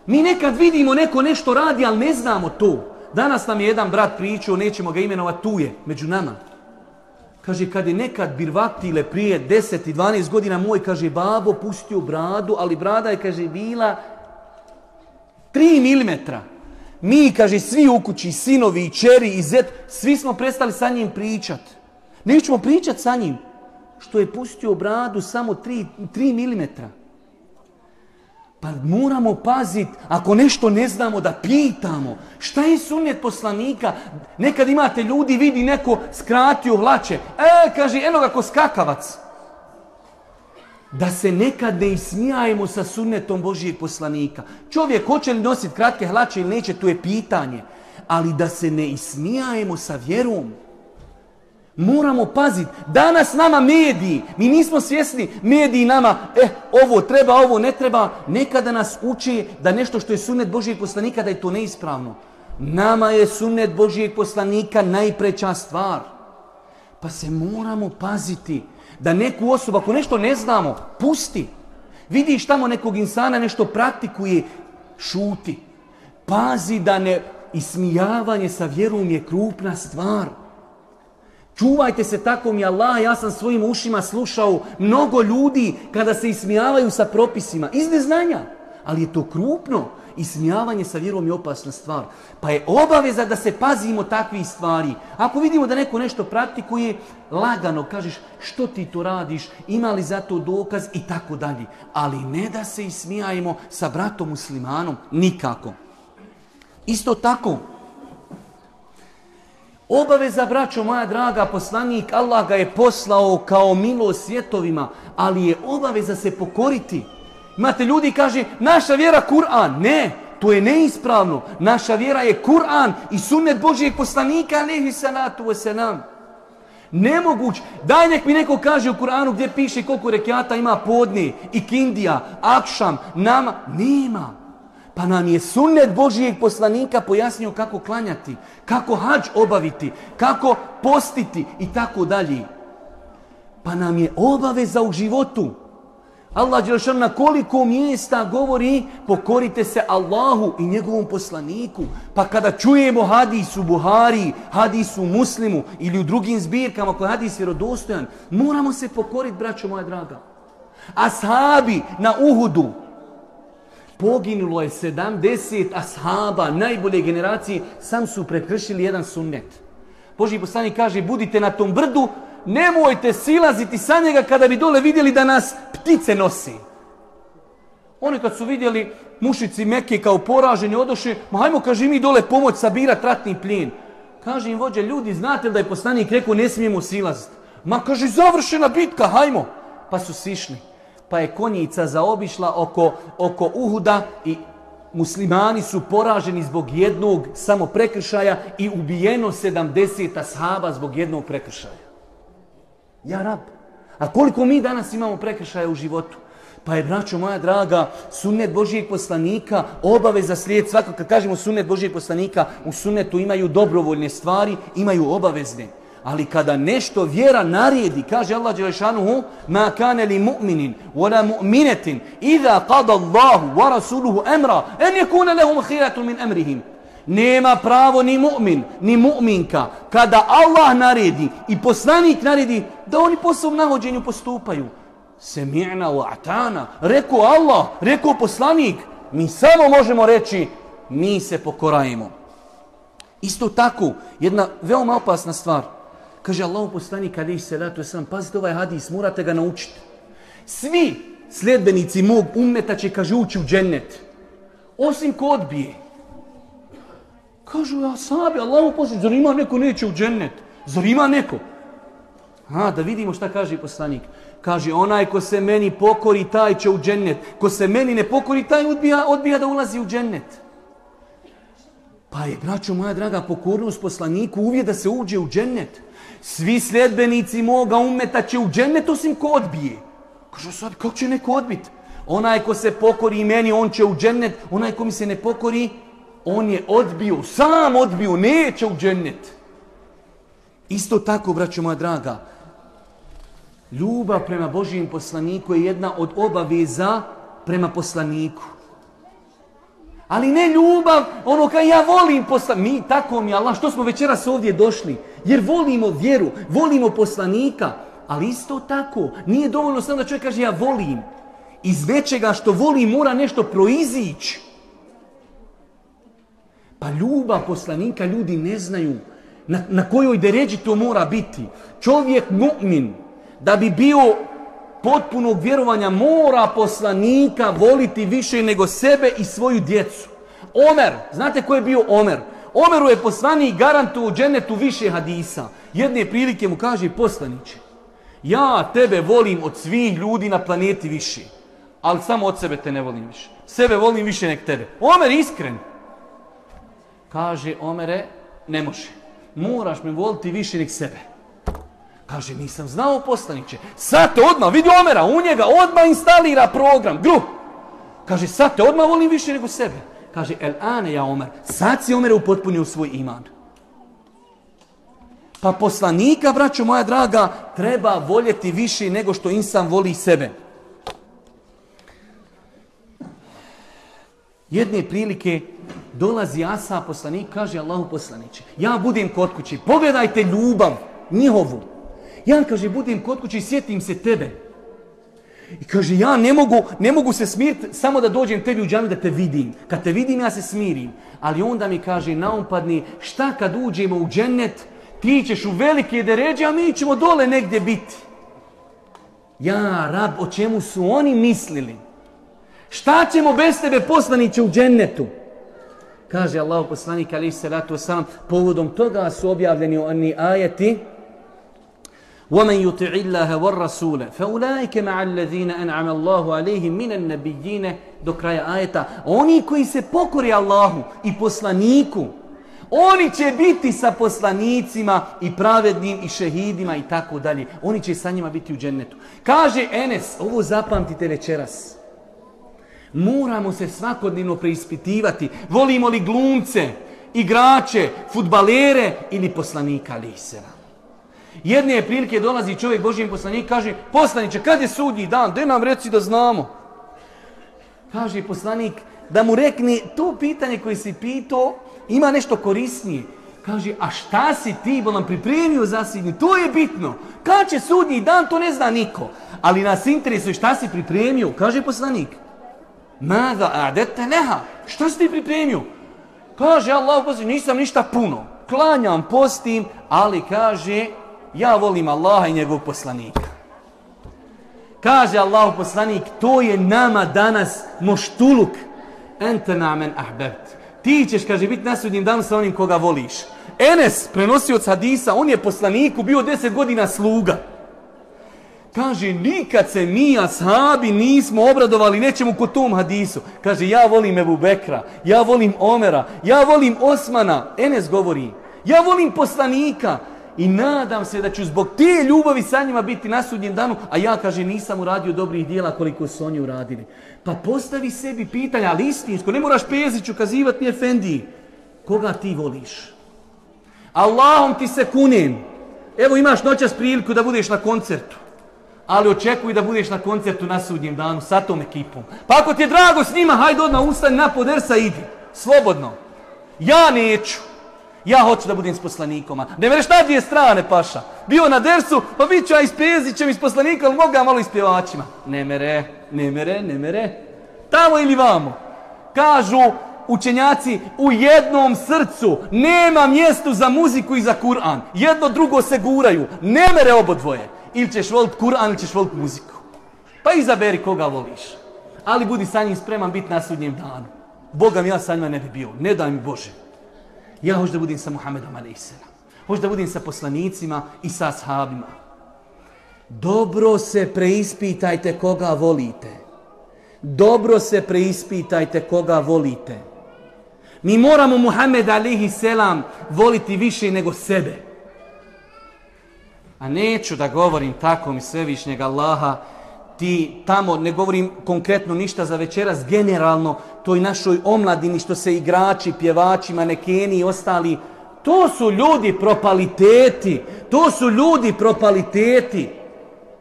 Mi nekad vidimo neko nešto radi, ali ne znamo to. Danas nam je jedan brat pričao, nećemo ga imenovati, tu je, među nama. Kaže, kad je nekad birvatile prije 10 i 12 godina, moj, kaže, babo pustio bradu, ali brada je, kaže, bila 3 milimetra. Mi, kaže, svi u kući, sinovi, i čeri i zet, svi smo prestali sa njim pričat. Nećemo pričat sa njim. Što je pustio bradu samo 3, 3 milimetra. Pa moramo paziti, ako nešto ne znamo, da pitamo. Šta je sunnet poslanika? Nekad imate ljudi, vidi neko skratio hlače. E, kaže, eno ga ko skakavac. Da se nekad ne ismijajemo sa sunnetom Božijeg poslanika. Čovjek hoće li nositi kratke hlače ili neće, to je pitanje. Ali da se ne ismijajemo sa vjerom. Moramo paziti. Danas nama mediji, mi nismo svjesni, mediji nama, eh, ovo treba, ovo ne treba. Nekada nas uči da nešto što je sunnet Božijeg poslanika, da je to neispravno. Nama je sunnet Božijeg poslanika najpreća stvar. Pa se moramo paziti da neku osobu, ako nešto ne znamo, pusti. Vidiš tamo nekog insana nešto praktikuje, šuti. Pazi da ne ismijavanje sa vjerom je krupna stvar. Čuvajte se tako mi Allah, ja sam svojim ušima slušao mnogo ljudi kada se ismijavaju sa propisima, iz neznanja. Ali je to krupno. Ismijavanje sa vjerom je opasna stvar. Pa je obaveza da se pazimo takvih stvari. Ako vidimo da neko nešto praktikuje, lagano kažeš što ti to radiš, ima li za to dokaz i tako dalje. Ali ne da se ismijajemo sa bratom muslimanom, nikako. Isto tako, Obaveza, braćo moja draga, poslanik, Allah ga je poslao kao milo svjetovima, ali je obaveza se pokoriti. Imate ljudi kaže, naša vjera Kur'an. Ne, to je neispravno. Naša vjera je Kur'an i sunnet Božijeg poslanika, alihi salatu wasalam. Nemoguć. Daj nek mi neko kaže u Kur'anu gdje piše koliko rekiata ima podne, i kindija, akšam, nama. Nema. Pa nam je sunnet Božijeg poslanika pojasnio kako klanjati, kako hađ obaviti, kako postiti i tako dalje. Pa nam je obaveza u životu. Allah Đelšan na koliko mjesta govori pokorite se Allahu i njegovom poslaniku. Pa kada čujemo hadis u Buhari, hadis u Muslimu ili u drugim zbirkama koji vjerodostojan, moramo se pokoriti, braćo moja draga. Ashabi na Uhudu, poginulo je 70 ashaba najbolje generacije, sam su prekršili jedan sunnet. Boži poslanik kaže, budite na tom brdu, nemojte silaziti sa njega kada bi dole vidjeli da nas ptice nosi. Oni kad su vidjeli mušici Mekke kao poraženi odošli, ma hajmo, kaže, mi dole pomoć sabirati ratni plijen. Kaže im vođe, ljudi, znate da je poslanik rekao, ne smijemo silaziti. Ma kaže, završena bitka, hajmo. Pa su sišli pa je konjica zaobišla oko, oko Uhuda i muslimani su poraženi zbog jednog samo prekršaja i ubijeno 70 ashaba zbog jednog prekršaja. Ja rab. A koliko mi danas imamo prekršaja u životu? Pa je, braćo moja draga, sunnet Božijeg poslanika, obaveza slijed, svako kad kažemo sunnet Božijeg poslanika, u sunnetu imaju dobrovoljne stvari, imaju obavezne. Ali kada nešto vjera naredi, kaže Allah Đelešanuhu, ma kane li mu'minin, wala mu'minetin, idha qada Allahu wa rasuluhu emra, en je kune lehum hiratu min emrihim. Nema pravo ni mu'min, ni mu'minka, kada Allah naredi i poslanik naredi, da oni po svom nahođenju postupaju. Semi'na wa atana, rekao Allah, rekao poslanik, mi samo možemo reći, mi se pokorajemo. Isto tako, jedna veoma opasna stvar – Kaže Allah poslanik alaihi salatu wasalam, pazite ovaj hadis, morate ga naučiti. Svi sljedbenici mog ummeta će, kaže, ući u džennet. Osim ko odbije. Kažu, ja sabi, Allah poslije, zar ima neko neće u džennet? Zar ima neko? A, da vidimo šta kaže poslanik. Kaže, onaj ko se meni pokori, taj će u džennet. Ko se meni ne pokori, taj odbija, odbija da ulazi u džennet. Pa je, braćo moja draga, pokornost poslaniku uvijek da se uđe u džennet. Svi sljedbenici moga umeta će u džennet osim ko odbije. Kaže, sad, kako će neko odbit? Onaj ko se pokori meni, on će u džennet. Onaj ko mi se ne pokori, on je odbio, sam odbio, neće u džennet. Isto tako, braćo moja draga, ljubav prema Božijem poslaniku je jedna od obaveza prema poslaniku. Ali ne ljubav, ono kao ja volim poslanika. Mi, tako mi Allah, što smo večeras ovdje došli? Jer volimo vjeru, volimo poslanika. Ali isto tako, nije dovoljno samo da čovjek kaže ja volim. Iz većega što voli mora nešto proizići. Pa ljubav poslanika ljudi ne znaju na, na kojoj deređi to mora biti. Čovjek mu'min da bi bio potpunog vjerovanja mora poslanika voliti više nego sebe i svoju djecu. Omer, znate ko je bio Omer? Omeru je poslanik garantu u dženetu više hadisa. Jedne prilike mu kaže poslaniće, ja tebe volim od svih ljudi na planeti više, ali samo od sebe te ne volim više. Sebe volim više nek tebe. Omer iskren. Kaže Omere, ne može. Moraš me voliti više nek sebe. Kaže, nisam znao poslaniće. Sad te odmah, vidi Omera, u njega odmah instalira program, gru. Kaže, sad te odmah volim više nego sebe. Kaže, el ane ja Omer, sad si Omer upotpunio svoj iman. Pa poslanika, braćo moja draga, treba voljeti više nego što insan voli sebe. Jedne prilike dolazi Asa poslanik, kaže Allahu poslaniće, ja budem kod kući, pogledajte ljubav njihovu. Ja, kaže, budem kod kući i sjetim se tebe. I kaže, ja ne mogu, ne mogu se smiriti samo da dođem tebi u džami da te vidim. Kad te vidim, ja se smirim. Ali onda mi kaže, naumpadni, šta kad uđemo u džennet, ti ćeš u velike deređe, a mi ćemo dole negdje biti. Ja, rab, o čemu su oni mislili? Šta ćemo bez tebe poslaniće u džennetu? Kaže Allah poslanik ali se ratu sam povodom toga su objavljeni oni ajeti ومن يطع الله والرسول فاولئك مع الذين انعم الله عليهم من النبيين do kraja ajeta oni koji se pokori Allahu i poslaniku oni će biti sa poslanicima i pravednim i šehidima i tako dalje oni će sa njima biti u džennetu kaže Enes ovo zapamtite večeras Moramo se svakodnevno preispitivati. Volimo li glumce, igrače, futbalere ili poslanika Lisera. Jedne je prilike dolazi čovjek Božijem poslanik kaže poslaniće, kad je sudnji dan? De nam reci da znamo. Kaže poslanik da mu rekne to pitanje koje si pitao ima nešto korisnije. Kaže, a šta si ti bo nam pripremio za sudnji? To je bitno. Kad će sudnji dan, to ne zna niko. Ali nas interesuje šta si pripremio. Kaže poslanik. Mada adete neha. Šta si ti pripremio? Kaže Allah, nisam ništa puno. Klanjam, postim, ali kaže, ja volim Allaha i njegovog poslanika. Kaže Allah poslanik, to je nama danas moštuluk. Ente namen ahbebt. Ti ćeš, kaže, biti na sudnjim danu sa onim koga voliš. Enes, prenosio od hadisa, on je poslaniku bio deset godina sluga. Kaže, nikad se mi, ashabi, nismo obradovali nećemo kod tom hadisu. Kaže, ja volim Ebu Bekra, ja volim Omera, ja volim Osmana. Enes govori, ja volim poslanika i nadam se da ću zbog te ljubavi sa njima biti na sudnjem danu, a ja, kaže, nisam uradio dobrih dijela koliko su oni uradili. Pa postavi sebi pitanja, ali istinsko, ne moraš Peziću kazivati ni Efendiji. Koga ti voliš? Allahom ti se kunem. Evo imaš noćas priliku da budeš na koncertu ali očekuj da budeš na koncertu na sudnjem danu sa tom ekipom. Pa ako ti je drago s njima, hajde odmah ustani na podersa idi. Slobodno. Ja neću. Ja hoću da budem s poslanikom. Ne mereš na dvije strane, paša. Bio na dersu, pa bit ću ja i s Pezićem i s poslanikom, ali malo i. Ne mere, ne mere, ne mere. Tamo ili vamo. Kažu učenjaci, u jednom srcu nema mjestu za muziku i za Kur'an. Jedno drugo se guraju. Ne mere obodvoje. Ili ćeš voliti Kur'an ili ćeš voliti muziku. Pa izaberi koga voliš. Ali budi sa njim spreman biti na sudnjem danu. Boga mi ja sa njima ne bi bio. Ne daj mi Bože. Ja hoću da budim sa Muhammedom a.s. Hoću da budim sa poslanicima i sa ashabima. Dobro se preispitajte koga volite. Dobro se preispitajte koga volite. Mi moramo Muhammed alihi selam voliti više nego sebe. A neću da govorim tako mi svevišnjeg Allaha, ti tamo, ne govorim konkretno ništa za večeras, generalno toj našoj omladini što se igrači, pjevači, manekeni i ostali, to su ljudi propaliteti, to su ljudi propaliteti.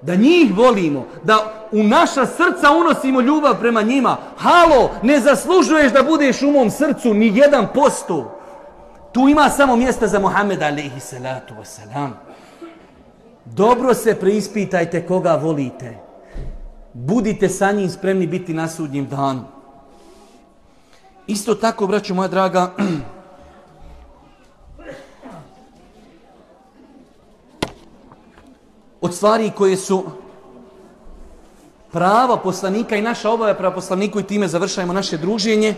Da njih volimo, da u naša srca unosimo ljubav prema njima. Halo, ne zaslužuješ da budeš u mom srcu ni jedan posto. Tu ima samo mjesta za Muhammed alaihi salatu wasalam. Dobro se preispitajte koga volite. Budite sa njim spremni biti na sudnjem danu. Isto tako, braću moja draga, (clears throat) od stvari koje su prava poslanika i naša obave prema poslaniku i time završajemo naše druženje,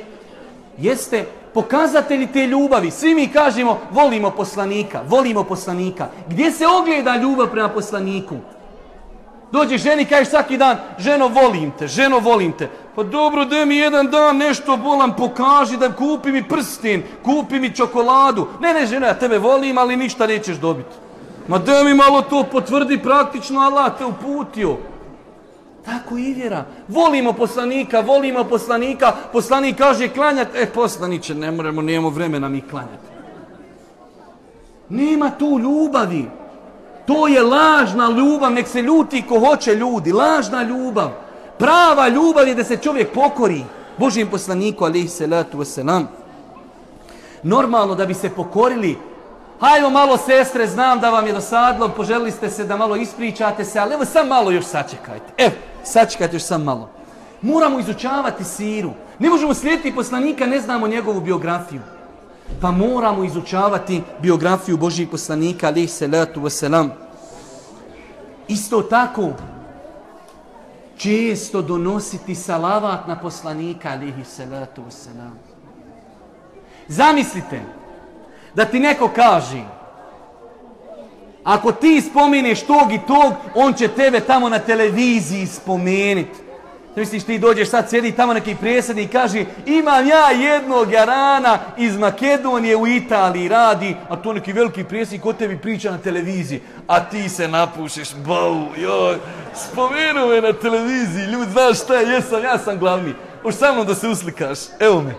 jeste pokazatelji te ljubavi. Svi mi kažemo volimo poslanika, volimo poslanika. Gdje se ogleda ljubav prema poslaniku? Dođe ženi, kažeš svaki dan, ženo volim te, ženo volim te. Pa dobro, da mi jedan dan nešto bolam, pokaži da kupi mi prsten, kupi mi čokoladu. Ne, ne, ženo, ja tebe volim, ali ništa nećeš dobiti. Ma da mi malo to potvrdi praktično, Allah te uputio. Tako i vjera. Volimo poslanika, volimo poslanika. Poslanik kaže klanjati. E, poslaniće, ne moramo, nemamo vremena mi klanjati. Nema tu ljubavi. To je lažna ljubav. Nek se ljuti ko hoće ljudi. Lažna ljubav. Prava ljubav je da se čovjek pokori. Božijem poslaniku, alaihi salatu wasalam. Normalno da bi se pokorili Hajmo malo sestre, znam da vam je dosadlo, poželili ste se da malo ispričate se, ali evo sam malo još sačekajte. Evo, sačekajte još sam malo. Moramo izučavati siru. Ne možemo slijediti poslanika, ne znamo njegovu biografiju. Pa moramo izučavati biografiju Božih poslanika, alihi salatu wasalam. Isto tako, često donositi salavat na poslanika, alihi salatu wasalam. Zamislite, da ti neko kaže ako ti spomineš tog i tog, on će tebe tamo na televiziji spomenuti. Misliš ti dođeš sad, sjedi tamo neki presjednik i kaže imam ja jednog jarana iz Makedonije u Italiji radi, a to neki veliki presjednik o tebi priča na televiziji, a ti se napušeš, bau, joj, spomenu me na televiziji, ljudi, znaš šta je, jesam, ja sam glavni, už sa mnom da se uslikaš, evo me.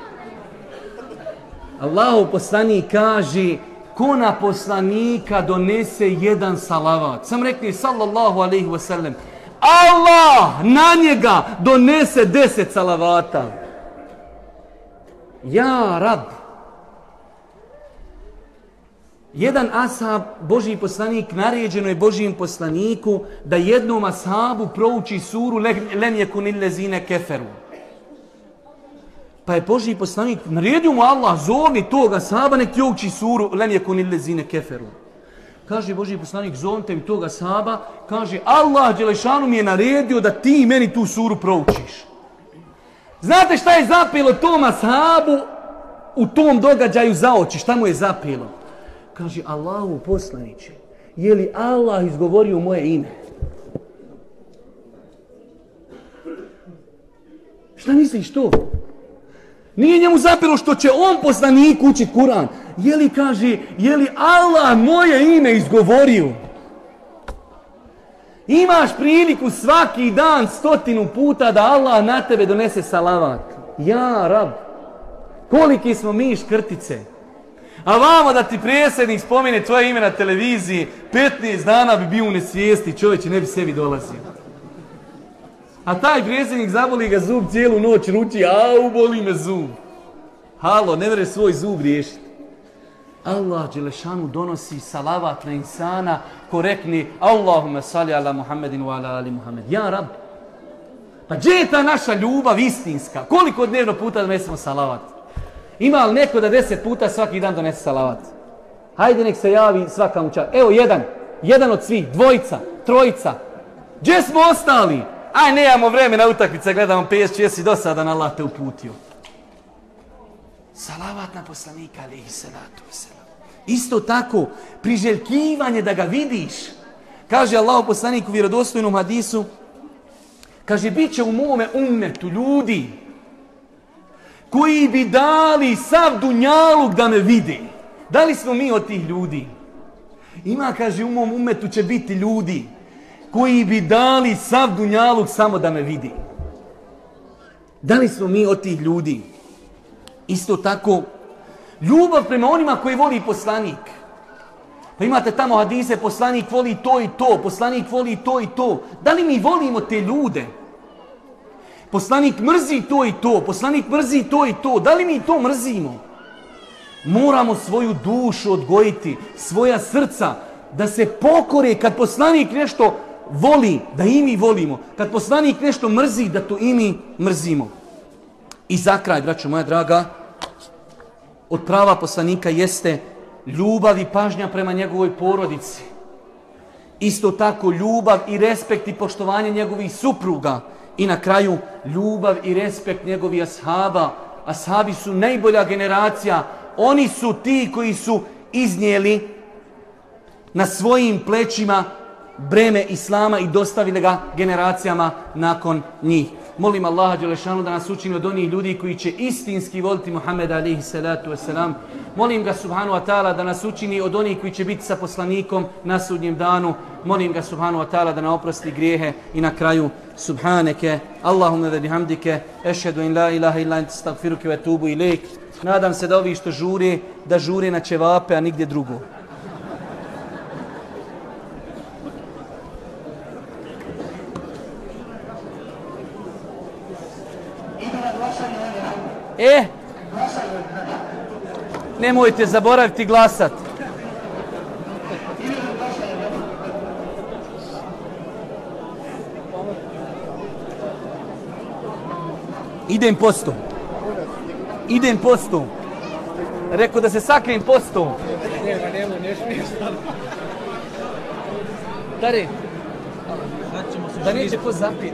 Allahu poslanik kaže ko na poslanika donese jedan salavat. Sam rekli sallallahu alaihi wasallam. Allah na njega donese deset salavata. Ja, rab. Jedan ashab, Božji poslanik, naređeno je Božijem poslaniku da jednom ashabu prouči suru lem je kunille zine keferu. Pa je Boži poslanik, naredio mu Allah, zovni toga sahaba, nek ti uči suru, lem je kunille zine keferu. Kaže Boži poslanik, zovnite mi toga sahaba, kaže, Allah Đelešanu mi je naredio da ti meni tu suru proučiš. Znate šta je zapelo toma sahabu u tom događaju za oči? Šta mu je zapelo? Kaže, Allahu poslaniće, je li Allah izgovorio moje ime? Šta misliš to? Nije njemu zapelo što će on poslanik učit Kur'an. Je li kaže, je li Allah moje ime izgovorio? Imaš priliku svaki dan stotinu puta da Allah na tebe donese salavat. Ja, rab. Koliki smo mi škrtice. A vamo da ti prijesednik spomine tvoje ime na televiziji, 15 dana bi bio u nesvijesti, čovječe ne bi sebi dolazio. A taj predsjednik zaboli ga zub cijelu noć, ruči, au, boli me zub. Halo, ne vre svoj zub riješiti. Allah Đelešanu donosi salavat na insana ko rekni Allahume sali ala Muhammedin wa ala ali Muhammed. Ja, rab. Pa gdje je ta naša ljubav istinska? Koliko dnevno puta donesemo salavat? Ima li neko da deset puta svaki dan donese salavat? Hajde nek se javi svaka muča. Evo jedan. Jedan od svih. Dvojica. Trojica. Gdje smo ostali? aj nemamo vremena utakmice, gledamo PSG, jesi dosadan, Allah te uputio. Salavat na poslanika, alihi salatu wasalam. Isto tako, priželjkivanje da ga vidiš. Kaže Allah poslanik u vjerodostojnom hadisu, kaže, bit će u mome ummetu ljudi koji bi dali sav dunjaluk da me vidi. Da li smo mi od tih ljudi? Ima, kaže, u mom umetu će biti ljudi koji bi dali sav dunjaluk samo da me vidi. Da li smo mi od tih ljudi? Isto tako, ljubav prema onima koji voli poslanik. Pa imate tamo hadise, poslanik voli to i to, poslanik voli to i to. Da li mi volimo te ljude? Poslanik mrzi to i to, poslanik mrzi to i to. Da li mi to mrzimo? Moramo svoju dušu odgojiti, svoja srca, da se pokore kad poslanik nešto voli, da i mi volimo. Kad poslanik nešto mrzi, da to i mi mrzimo. I za kraj, braćo moja draga, od prava poslanika jeste ljubav i pažnja prema njegovoj porodici. Isto tako ljubav i respekt i poštovanje njegovih supruga. I na kraju ljubav i respekt njegovih ashaba. Ashabi su najbolja generacija. Oni su ti koji su iznijeli na svojim plećima breme Islama i dostavili ga generacijama nakon njih. Molim Allaha Đelešanu da nas učini od onih ljudi koji će istinski voliti Muhammeda alihi salatu wasalam. Molim ga Subhanu wa ta'ala da nas učini od onih koji će biti sa poslanikom na sudnjem danu. Molim ga Subhanu wa ta'ala da nam oprosti grijehe i na kraju Subhaneke, Allahumma ve bihamdike, ešhedu in la ilaha illa ente stagfiruke ve tubu ilik. Nadam se da ovi što žure, da žure na ćevape, a nigdje drugo. E, nemojte zaboraviti glasat. Idem postom. Idem postom. Rekao da se sakrijem postom. Nema, nema, ne smiješ. Se da neće zapit.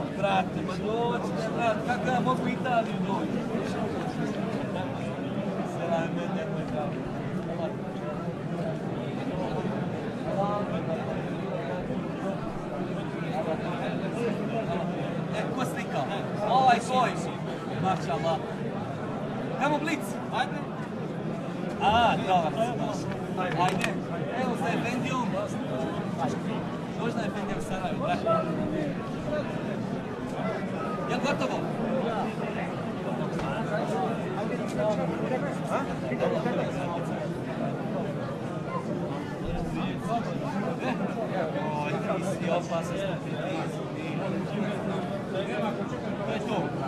Doći, brate, ma dođite, brate, kako ja mogu Italiju doći? Sarajevo, ne, ne, ne, ne. E, ko slikao? Ovaj. Maša Allah. Kamo blic? Ajde. A, dobro. Ajde. Evo sa Efendijom. Dođi na Efendija u Sarajevo.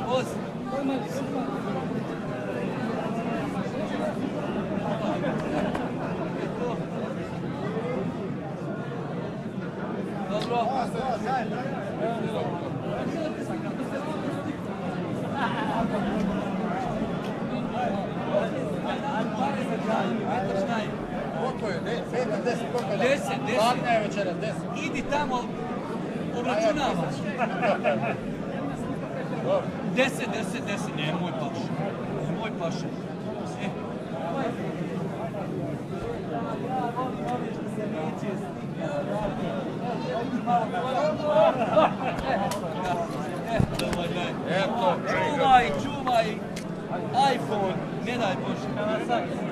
Voz. Dobro. Koliko je? De- pet, deset, koliko je? Deset, deset. Hladna je večeras, deset. Idi tamo, obračunavaš. Deset, deset, deset, ne, moj paš. Moj paša. E. E, (laughs) dobar, daj. Eto, Čuvaj, čuvaj. iPhone, ne daj Bože.